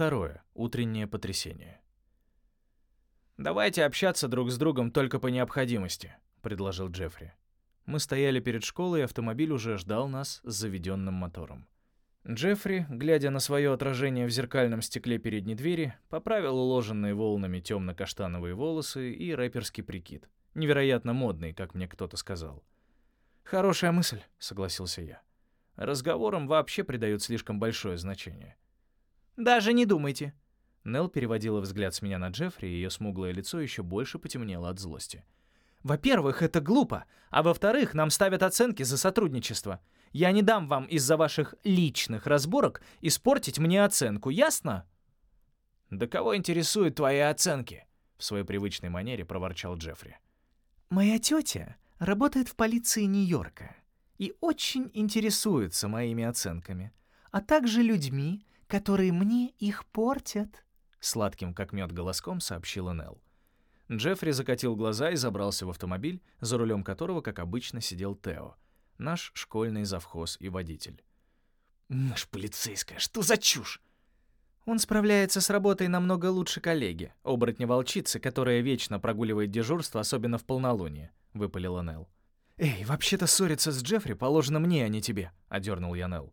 второе. Утреннее потрясение. «Давайте общаться друг с другом только по необходимости», — предложил Джеффри. Мы стояли перед школой, и автомобиль уже ждал нас с заведенным мотором. Джеффри, глядя на свое отражение в зеркальном стекле передней двери, поправил уложенные волнами темно-каштановые волосы и рэперский прикид. Невероятно модный, как мне кто-то сказал. «Хорошая мысль», — согласился я. Разговорам вообще придают слишком большое значение. «Даже не думайте». Нелл переводила взгляд с меня на Джеффри, и ее смуглое лицо еще больше потемнело от злости. «Во-первых, это глупо, а во-вторых, нам ставят оценки за сотрудничество. Я не дам вам из-за ваших личных разборок испортить мне оценку, ясно?» «Да кого интересуют твои оценки?» — в своей привычной манере проворчал Джеффри. «Моя тетя работает в полиции Нью-Йорка и очень интересуется моими оценками, а также людьми, которые мне их портят», — сладким как мед голоском сообщила Нелл. Джеффри закатил глаза и забрался в автомобиль, за рулем которого, как обычно, сидел Тео, наш школьный завхоз и водитель. «Наш полицейская, что за чушь?» Он справляется с работой намного лучше коллеги, оборотня-волчицы, которая вечно прогуливает дежурство, особенно в полнолуние», — выпалила Нелл. «Эй, вообще-то ссориться с Джеффри положено мне, а не тебе», — одернул я Нелл.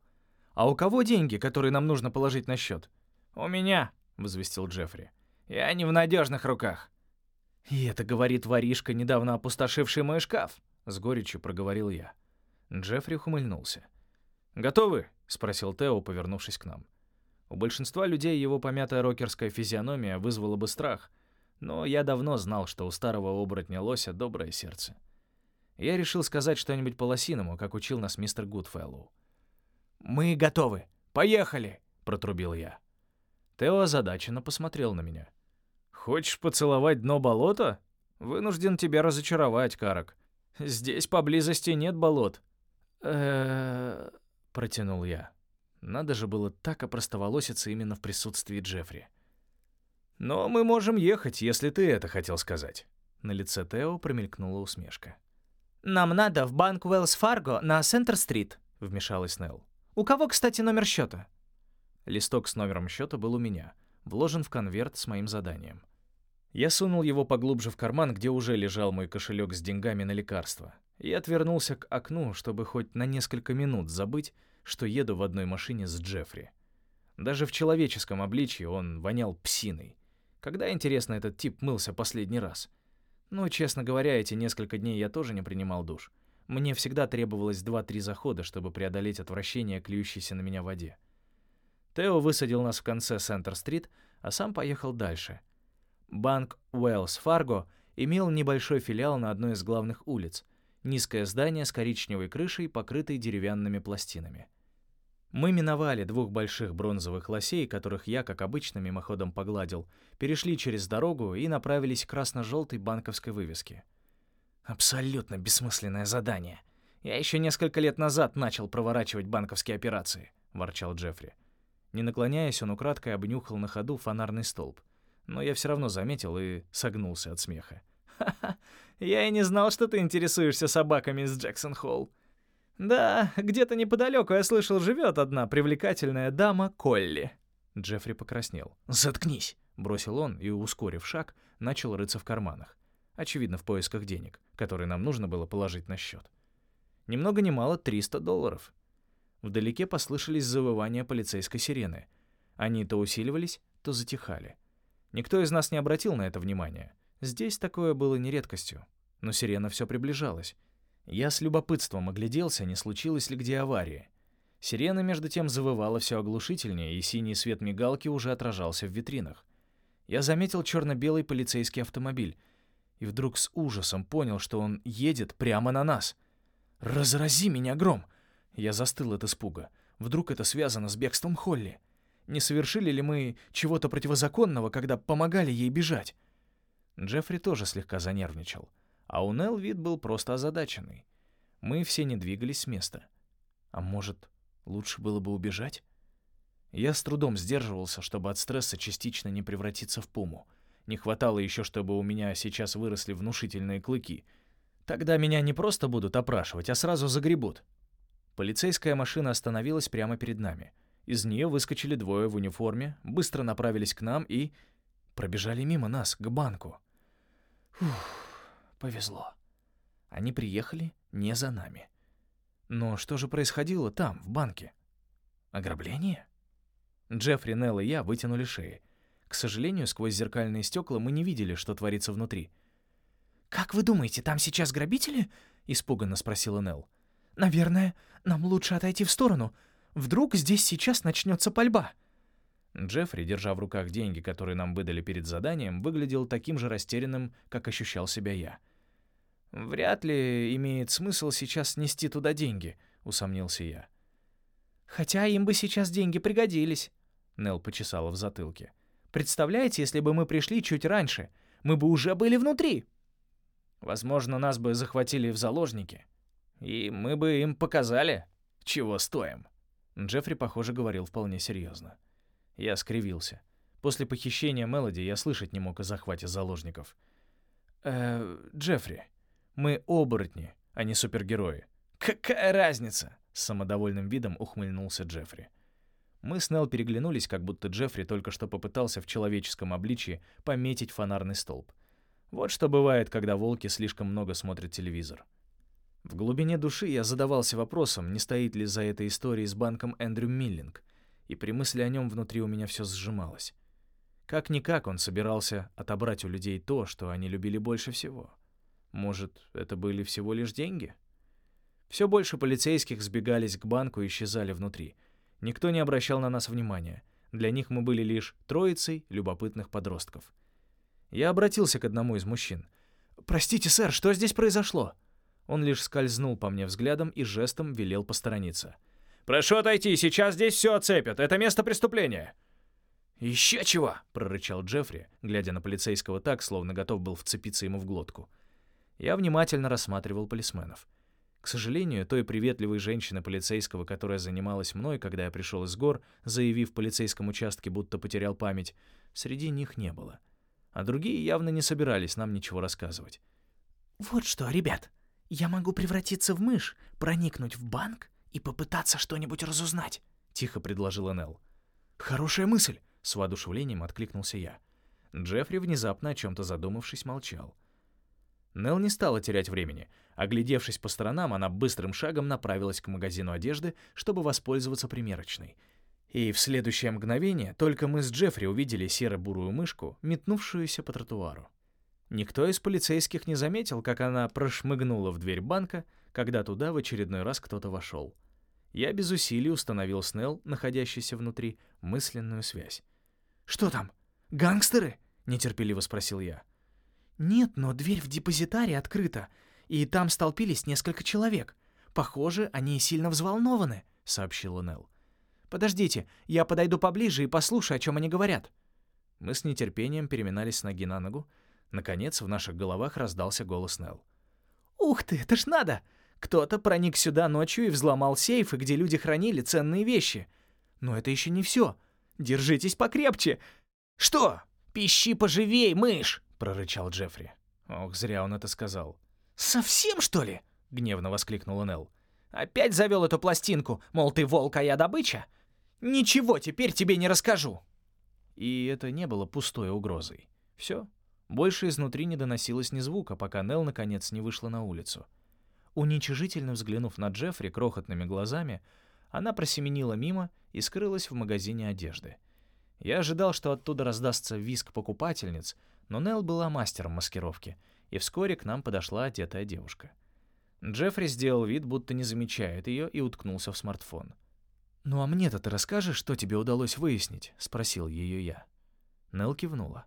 «А у кого деньги, которые нам нужно положить на счет?» «У меня», — возвестил Джеффри. «Я не в надежных руках». «И это говорит воришка, недавно опустошивший мой шкаф», — с горечью проговорил я. Джеффри ухмыльнулся. «Готовы?» — спросил Тео, повернувшись к нам. У большинства людей его помятая рокерская физиономия вызвала бы страх, но я давно знал, что у старого оборотня лося доброе сердце. Я решил сказать что-нибудь по-лосиному, как учил нас мистер Гудфеллоу. «Мы готовы! Поехали!» — протрубил я. Тео озадаченно посмотрел на меня. «Хочешь поцеловать дно болота? Вынужден тебя разочаровать, Карак. Здесь поблизости нет болот». «Э-э-э...» протянул я. Надо же было так опростоволоситься именно в присутствии Джеффри. «Но мы можем ехать, если ты это хотел сказать». На лице Тео промелькнула усмешка. «Нам надо в банк Уэллс Фарго на Центр-стрит», — вмешалась Нелл. «У кого, кстати, номер счета?» Листок с номером счета был у меня, вложен в конверт с моим заданием. Я сунул его поглубже в карман, где уже лежал мой кошелек с деньгами на лекарства, и отвернулся к окну, чтобы хоть на несколько минут забыть, что еду в одной машине с Джеффри. Даже в человеческом обличье он вонял псиной. Когда, интересно, этот тип мылся последний раз? Ну, честно говоря, эти несколько дней я тоже не принимал душ. Мне всегда требовалось два-три захода, чтобы преодолеть отвращение к льющейся на меня воде. Тео высадил нас в конце Центр-стрит, а сам поехал дальше. Банк Уэллс Фарго имел небольшой филиал на одной из главных улиц. Низкое здание с коричневой крышей, покрытой деревянными пластинами. Мы миновали двух больших бронзовых лосей, которых я, как обычно, мимоходом погладил, перешли через дорогу и направились к красно-желтой банковской вывеске. «Абсолютно бессмысленное задание. Я еще несколько лет назад начал проворачивать банковские операции», — ворчал Джеффри. Не наклоняясь, он украдкой обнюхал на ходу фонарный столб. Но я все равно заметил и согнулся от смеха. «Ха-ха, я и не знал, что ты интересуешься собаками из Джексон-Холл. «Да, где-то неподалеку, я слышал, живет одна привлекательная дама Колли». Джеффри покраснел. «Заткнись!» — бросил он и, ускорив шаг, начал рыться в карманах. Очевидно, в поисках денег, которые нам нужно было положить на счет. Ни много ни мало 300 долларов. Вдалеке послышались завывания полицейской сирены. Они то усиливались, то затихали. Никто из нас не обратил на это внимания. Здесь такое было не редкостью. Но сирена все приближалась. Я с любопытством огляделся, не случилось ли где авария. Сирена, между тем, завывала все оглушительнее, и синий свет мигалки уже отражался в витринах. Я заметил черно-белый полицейский автомобиль, и вдруг с ужасом понял, что он едет прямо на нас. «Разрази меня, гром!» Я застыл от испуга. Вдруг это связано с бегством Холли? Не совершили ли мы чего-то противозаконного, когда помогали ей бежать? Джеффри тоже слегка занервничал а у Нелл вид был просто озадаченный. Мы все не двигались с места. А может, лучше было бы убежать? Я с трудом сдерживался, чтобы от стресса частично не превратиться в пуму. Не хватало еще, чтобы у меня сейчас выросли внушительные клыки. Тогда меня не просто будут опрашивать, а сразу загребут. Полицейская машина остановилась прямо перед нами. Из нее выскочили двое в униформе, быстро направились к нам и... пробежали мимо нас, к банку. Фух, повезло. Они приехали не за нами. Но что же происходило там, в банке? Ограбление? Джеффри, Нелл и я вытянули шеи. К сожалению, сквозь зеркальные стекла мы не видели, что творится внутри. «Как вы думаете, там сейчас грабители?» — испуганно спросила Нелл. «Наверное, нам лучше отойти в сторону. Вдруг здесь сейчас начнется пальба». Джеффри, держа в руках деньги, которые нам выдали перед заданием, выглядел таким же растерянным, как ощущал себя я. «Вряд ли имеет смысл сейчас нести туда деньги», — усомнился я. «Хотя им бы сейчас деньги пригодились», — Нелл почесала в затылке. «Представляете, если бы мы пришли чуть раньше, мы бы уже были внутри». «Возможно, нас бы захватили в заложники, и мы бы им показали, чего стоим». Джеффри, похоже, говорил вполне серьезно. Я скривился. После похищения Мелоди я слышать не мог о захвате заложников. «Э, Джеффри, мы оборотни, а не супергерои. Какая разница? С самодовольным видом ухмыльнулся Джеффри. Мы с Нелл переглянулись, как будто Джеффри только что попытался в человеческом обличии пометить фонарный столб. Вот что бывает, когда волки слишком много смотрят телевизор. В глубине души я задавался вопросом, не стоит ли за этой историей с банком Эндрю Миллинг, и при мысли о нем внутри у меня все сжималось. Как-никак он собирался отобрать у людей то, что они любили больше всего — может, это были всего лишь деньги? Все больше полицейских сбегались к банку и исчезали внутри. Никто не обращал на нас внимания. Для них мы были лишь троицей любопытных подростков. Я обратился к одному из мужчин. «Простите, сэр, что здесь произошло?» Он лишь скользнул по мне взглядом и жестом велел посторониться. «Прошу отойти, сейчас здесь все оцепят. Это место преступления». «Еще чего!» — прорычал Джеффри, глядя на полицейского так, словно готов был вцепиться ему в глотку. Я внимательно рассматривал полисменов. К сожалению, той приветливой женщины-полицейского, которая занималась мной, когда я пришел из гор, заявив в полицейском участке, будто потерял память, среди них не было. А другие явно не собирались нам ничего рассказывать. «Вот что, ребят, я могу превратиться в мышь, проникнуть в банк и попытаться что-нибудь разузнать», — тихо предложила Нелл. «Хорошая мысль!» — с воодушевлением откликнулся я. Джеффри, внезапно о чем-то задумавшись, молчал. Нел не стала терять времени. Оглядевшись по сторонам, она быстрым шагом направилась к магазину одежды, чтобы воспользоваться примерочной. И в следующее мгновение только мы с Джеффри увидели серо-бурую мышку, метнувшуюся по тротуару. Никто из полицейских не заметил, как она прошмыгнула в дверь банка, когда туда в очередной раз кто-то вошел. Я без усилий установил с Нелл, находящейся внутри, мысленную связь. «Что там? Гангстеры?» — нетерпеливо спросил я. «Нет, но дверь в депозитарий открыта, и там столпились несколько человек. Похоже, они сильно взволнованы», — сообщила Нелл. «Подождите, я подойду поближе и послушаю, о чем они говорят». Мы с нетерпением переминались с ноги на ногу. Наконец, в наших головах раздался голос Нелл. «Ух ты, это ж надо! Кто-то проник сюда ночью и взломал сейфы, где люди хранили ценные вещи. Но это еще не все. Держитесь покрепче. Что? Пищи поживей, мышь!» — прорычал Джеффри. Ох, зря он это сказал. «Совсем, что ли?» — гневно воскликнула Нелл. «Опять завел эту пластинку, мол, ты волк, а я добыча? Ничего теперь тебе не расскажу!» И это не было пустой угрозой. Все. Больше изнутри не доносилось ни звука, пока Нелл наконец не вышла на улицу. Уничижительно взглянув на Джеффри крохотными глазами, она просеменила мимо и скрылась в магазине одежды. Я ожидал, что оттуда раздастся визг покупательниц, но Нелл была мастером маскировки, и вскоре к нам подошла одетая девушка. Джеффри сделал вид, будто не замечает ее, и уткнулся в смартфон. «Ну а мне-то ты расскажешь, что тебе удалось выяснить?» — спросил ее я. Нелл кивнула.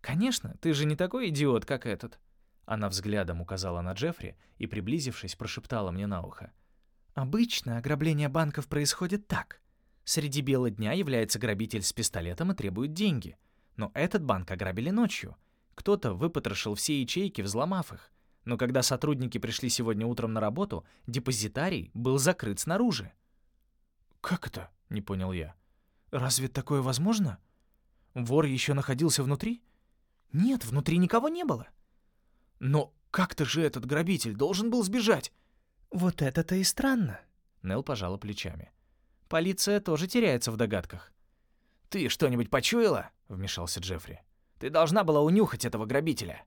«Конечно, ты же не такой идиот, как этот». Она взглядом указала на Джеффри и, приблизившись, прошептала мне на ухо. «Обычно ограбление банков происходит так. Среди бела дня является грабитель с пистолетом и требует деньги. Но этот банк ограбили ночью. Кто-то выпотрошил все ячейки, взломав их. Но когда сотрудники пришли сегодня утром на работу, депозитарий был закрыт снаружи. «Как это?» — не понял я. «Разве такое возможно? Вор еще находился внутри?» «Нет, внутри никого не было». «Но как-то же этот грабитель должен был сбежать?» «Вот это-то и странно», — Нел пожала плечами. Полиция тоже теряется в догадках. «Ты что-нибудь почуяла?» — вмешался Джеффри. «Ты должна была унюхать этого грабителя».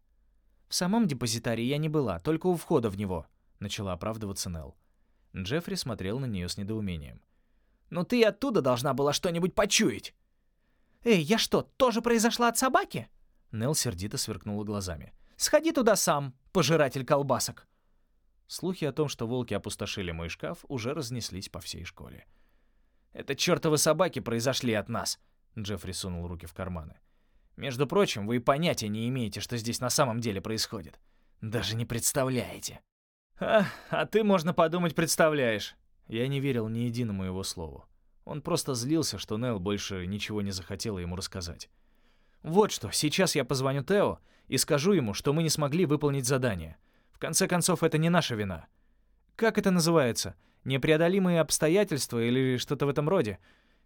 «В самом депозитарии я не была, только у входа в него», — начала оправдываться Нелл. Джеффри смотрел на нее с недоумением. «Но ты оттуда должна была что-нибудь почуять!» «Эй, я что, тоже произошла от собаки?» Нелл сердито сверкнула глазами. «Сходи туда сам, пожиратель колбасок!» Слухи о том, что волки опустошили мой шкаф, уже разнеслись по всей школе. «Это чертовы собаки произошли от нас!» Джеффри сунул руки в карманы. «Между прочим, вы понятия не имеете, что здесь на самом деле происходит. Даже не представляете!» «А, а ты, можно подумать, представляешь!» Я не верил ни единому его слову. Он просто злился, что Нел больше ничего не захотела ему рассказать. «Вот что, сейчас я позвоню Тео и скажу ему, что мы не смогли выполнить задание. В конце концов, это не наша вина. Как это называется? Непреодолимые обстоятельства или что-то в этом роде?»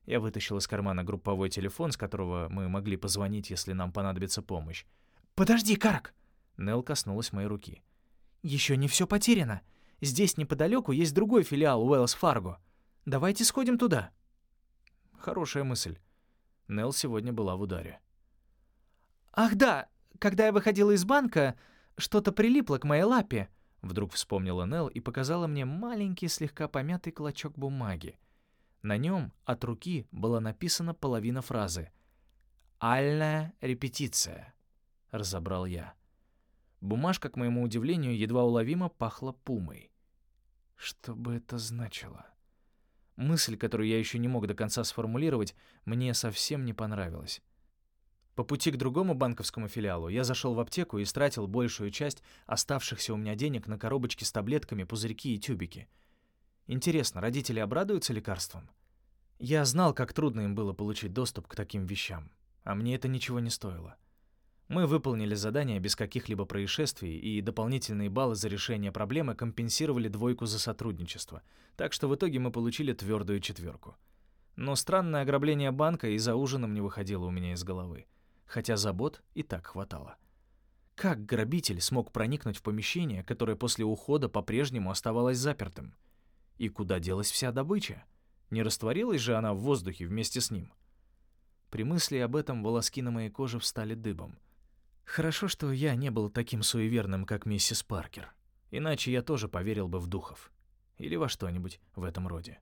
Я вытащил из кармана групповой телефон, с которого мы могли позвонить, если нам понадобится помощь. «Подожди, Карк!» Нел коснулась моей руки. «Еще не все потеряно. Здесь неподалеку есть другой филиал Уэллс Фарго. Давайте сходим туда». Хорошая мысль. Нел сегодня была в ударе. «Ах да, когда я выходила из банка, что-то прилипло к моей лапе», вдруг вспомнила Нел и показала мне маленький слегка помятый клочок бумаги. На нем от руки была написана половина фразы «Альная репетиция», — разобрал я. Бумажка, к моему удивлению, едва уловимо пахла пумой. Что бы это значило? Мысль, которую я еще не мог до конца сформулировать, мне совсем не понравилась. По пути к другому банковскому филиалу я зашел в аптеку и стратил большую часть оставшихся у меня денег на коробочки с таблетками, пузырьки и тюбики. Интересно, родители обрадуются лекарствам? Я знал, как трудно им было получить доступ к таким вещам, а мне это ничего не стоило. Мы выполнили задание без каких-либо происшествий, и дополнительные баллы за решение проблемы компенсировали двойку за сотрудничество, так что в итоге мы получили твердую четверку. Но странное ограбление банка и за ужином не выходило у меня из головы, хотя забот и так хватало. Как грабитель смог проникнуть в помещение, которое после ухода по-прежнему оставалось запертым? И куда делась вся добыча? Не растворилась же она в воздухе вместе с ним? При мысли об этом волоски на моей коже встали дыбом — Хорошо, что я не был таким суеверным, как миссис Паркер. Иначе я тоже поверил бы в духов. Или во что-нибудь в этом роде.